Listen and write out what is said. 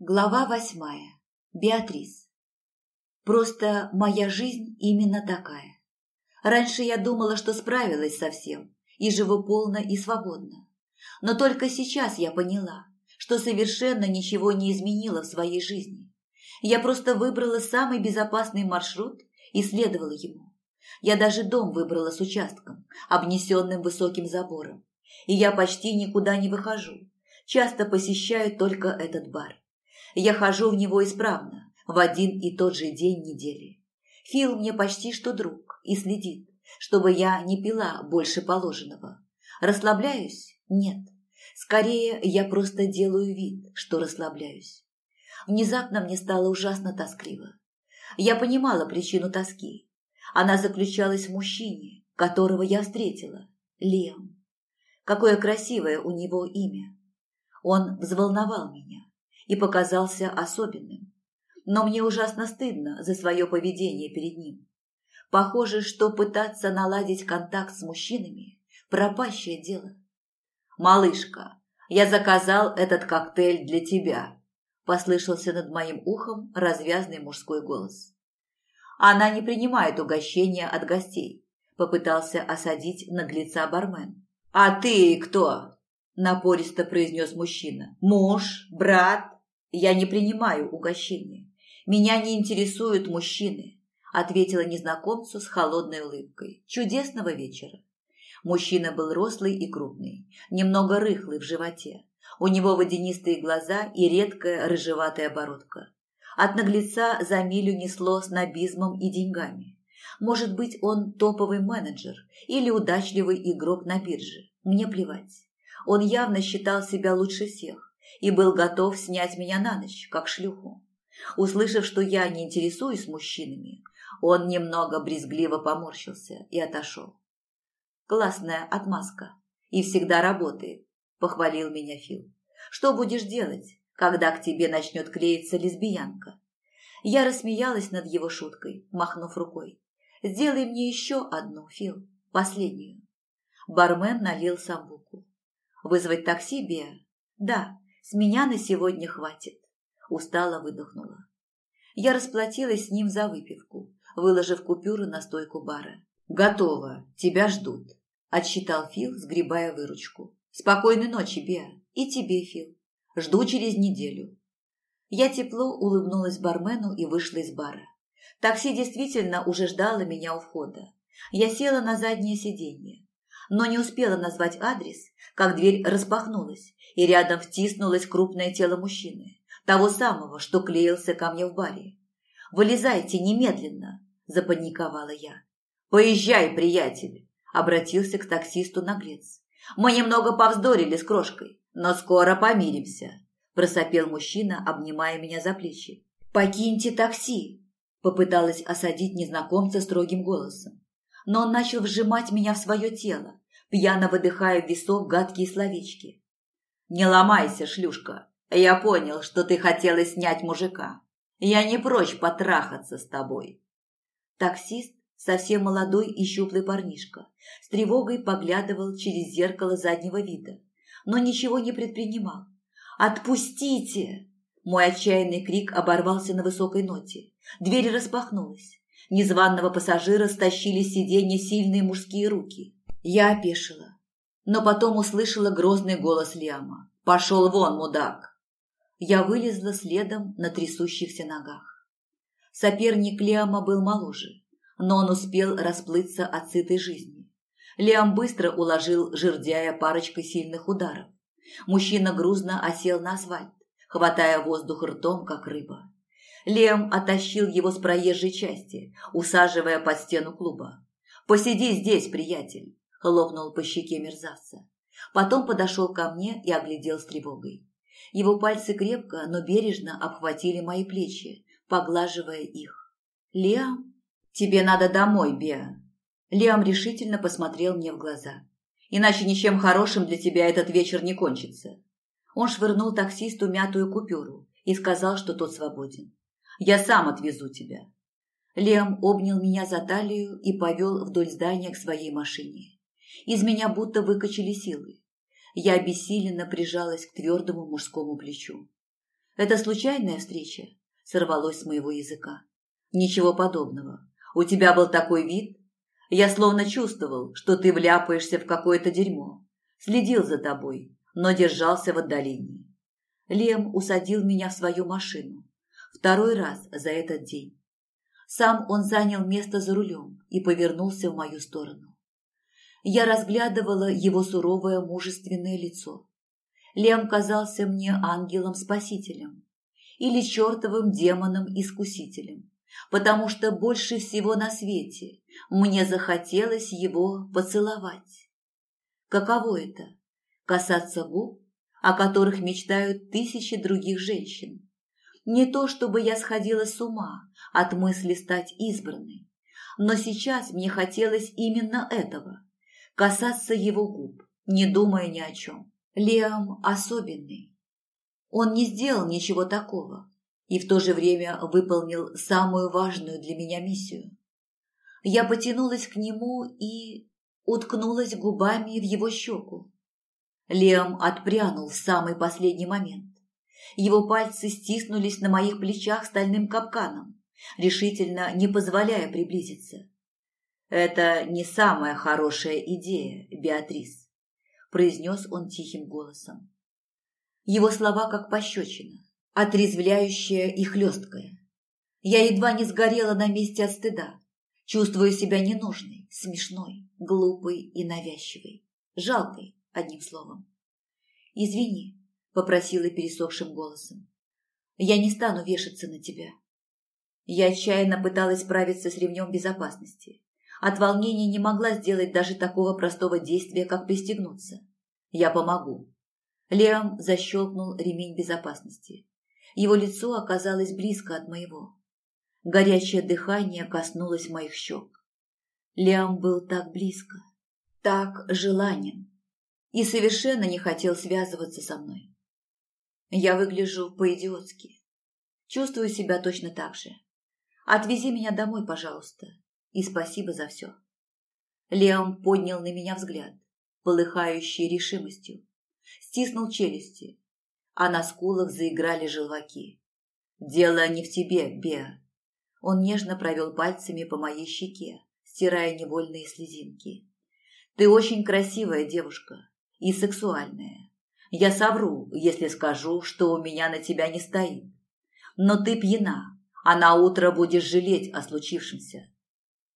Глава восьмая. Беатрис. Просто моя жизнь именно такая. Раньше я думала, что справилась со всем и живу полно и свободно. Но только сейчас я поняла, что совершенно ничего не изменила в своей жизни. Я просто выбрала самый безопасный маршрут и следовала ему. Я даже дом выбрала с участком, обнесенным высоким забором. И я почти никуда не выхожу. Часто посещаю только этот бар. Я хожу в него исправно, в один и тот же день недели. Фил мне почти что друг и следит, чтобы я не пила больше положенного. Расслабляюсь? Нет. Скорее, я просто делаю вид, что расслабляюсь. Внезапно мне стало ужасно тоскливо. Я понимала причину тоски. Она заключалась в мужчине, которого я встретила, Лем. Какое красивое у него имя. Он взволновал меня и показался особенным. Но мне ужасно стыдно за свое поведение перед ним. Похоже, что пытаться наладить контакт с мужчинами – пропащее дело. «Малышка, я заказал этот коктейль для тебя», – послышался над моим ухом развязный мужской голос. «Она не принимает угощения от гостей», – попытался осадить наглеца бармен. «А ты кто?» – напористо произнес мужчина. «Муж? Брат? «Я не принимаю угощения. Меня не интересуют мужчины», – ответила незнакомцу с холодной улыбкой. «Чудесного вечера». Мужчина был рослый и крупный, немного рыхлый в животе. У него водянистые глаза и редкая рыжеватая бородка. От наглеца за милю несло снобизмом и деньгами. Может быть, он топовый менеджер или удачливый игрок на бирже. Мне плевать. Он явно считал себя лучше всех и был готов снять меня на ночь, как шлюху. Услышав, что я не интересуюсь мужчинами, он немного брезгливо поморщился и отошел. «Классная отмазка. И всегда работает», – похвалил меня Фил. «Что будешь делать, когда к тебе начнет клеиться лесбиянка?» Я рассмеялась над его шуткой, махнув рукой. «Сделай мне еще одну, Фил, последнюю». Бармен налил самбуку. «Вызвать такси, Беа?» «Да, с меня на сегодня хватит. Устало выдохнула. Я расплатилась с ним за выпивку, выложив купюры на стойку бара. «Готово. Тебя ждут», – отсчитал Фил, сгребая выручку. «Спокойной ночи, Беа. И тебе, Фил. Жду через неделю». Я тепло улыбнулась бармену и вышла из бара. Такси действительно уже ждало меня у входа. Я села на заднее сиденье, но не успела назвать адрес, как дверь распахнулась, и рядом втиснулось крупное тело мужчины, того самого, что клеился ко мне в баре. «Вылезайте немедленно!» – запаниковала я. «Поезжай, приятель!» – обратился к таксисту наглец. «Мы немного повздорили с крошкой, но скоро помиримся», – просопел мужчина, обнимая меня за плечи. «Покиньте такси!» – попыталась осадить незнакомца строгим голосом. Но он начал вжимать меня в свое тело, пьяно выдыхая в висок гадкие словечки. «Не ломайся, шлюшка. Я понял, что ты хотела снять мужика. Я не прочь потрахаться с тобой». Таксист, совсем молодой и щуплый парнишка, с тревогой поглядывал через зеркало заднего вида, но ничего не предпринимал. «Отпустите!» Мой отчаянный крик оборвался на высокой ноте. Дверь распахнулась. Незваного пассажира стащили с сиденья сильные мужские руки. Я опешила но потом услышала грозный голос Лиама. «Пошел вон, мудак!» Я вылезла следом на трясущихся ногах. Соперник Лиама был моложе, но он успел расплыться от сытой жизни. Лиам быстро уложил жердяя парочкой сильных ударов. Мужчина грузно осел на асфальт, хватая воздух ртом, как рыба. Лем оттащил его с проезжей части, усаживая под стену клуба. «Посиди здесь, приятель хлопнул по щеке мерзавца. Потом подошел ко мне и оглядел с тревогой. Его пальцы крепко, но бережно обхватили мои плечи, поглаживая их. «Лиам, тебе надо домой, Беа». Лиам решительно посмотрел мне в глаза. «Иначе ничем хорошим для тебя этот вечер не кончится». Он швырнул таксисту мятую купюру и сказал, что тот свободен. «Я сам отвезу тебя». Лиам обнял меня за талию и повел вдоль здания к своей машине. Из меня будто выкачали силы. Я обессиленно прижалась к твердому мужскому плечу. Это случайная встреча? Сорвалось с моего языка. Ничего подобного. У тебя был такой вид. Я словно чувствовал, что ты вляпаешься в какое-то дерьмо. Следил за тобой, но держался в отдалении. Лем усадил меня в свою машину. Второй раз за этот день. Сам он занял место за рулем и повернулся в мою сторону. Я разглядывала его суровое мужественное лицо. Лем казался мне ангелом-спасителем или чертовым демоном-искусителем, потому что больше всего на свете мне захотелось его поцеловать. Каково это – касаться губ, о которых мечтают тысячи других женщин? Не то, чтобы я сходила с ума от мысли стать избранной, но сейчас мне хотелось именно этого – касаться его губ, не думая ни о чем. Лиам особенный. Он не сделал ничего такого и в то же время выполнил самую важную для меня миссию. Я потянулась к нему и уткнулась губами в его щеку. Лиам отпрянул в самый последний момент. Его пальцы стиснулись на моих плечах стальным капканом, решительно не позволяя приблизиться. «Это не самая хорошая идея, Беатрис», произнес он тихим голосом. Его слова как пощечина, отрезвляющая и хлесткая. Я едва не сгорела на месте от стыда, чувствуя себя ненужной, смешной, глупой и навязчивой, жалкой, одним словом. «Извини», — попросила пересохшим голосом. «Я не стану вешаться на тебя». Я отчаянно пыталась справиться с ремнем безопасности, от волнения не могла сделать даже такого простого действия, как пристегнуться. Я помогу. Лиам защелкнул ремень безопасности. Его лицо оказалось близко от моего. Горячее дыхание коснулось моих щек. Лиам был так близко, так желанен и совершенно не хотел связываться со мной. Я выгляжу по-идиотски. Чувствую себя точно так же. Отвези меня домой, пожалуйста, и спасибо за все. Леон поднял на меня взгляд, полыхающий решимостью, стиснул челюсти, а на скулах заиграли желваки. «Дело не в тебе, Беа». Он нежно провел пальцами по моей щеке, стирая невольные слезинки. «Ты очень красивая девушка и сексуальная. Я совру, если скажу, что у меня на тебя не стоит. Но ты пьяна, а на утро будешь жалеть о случившемся.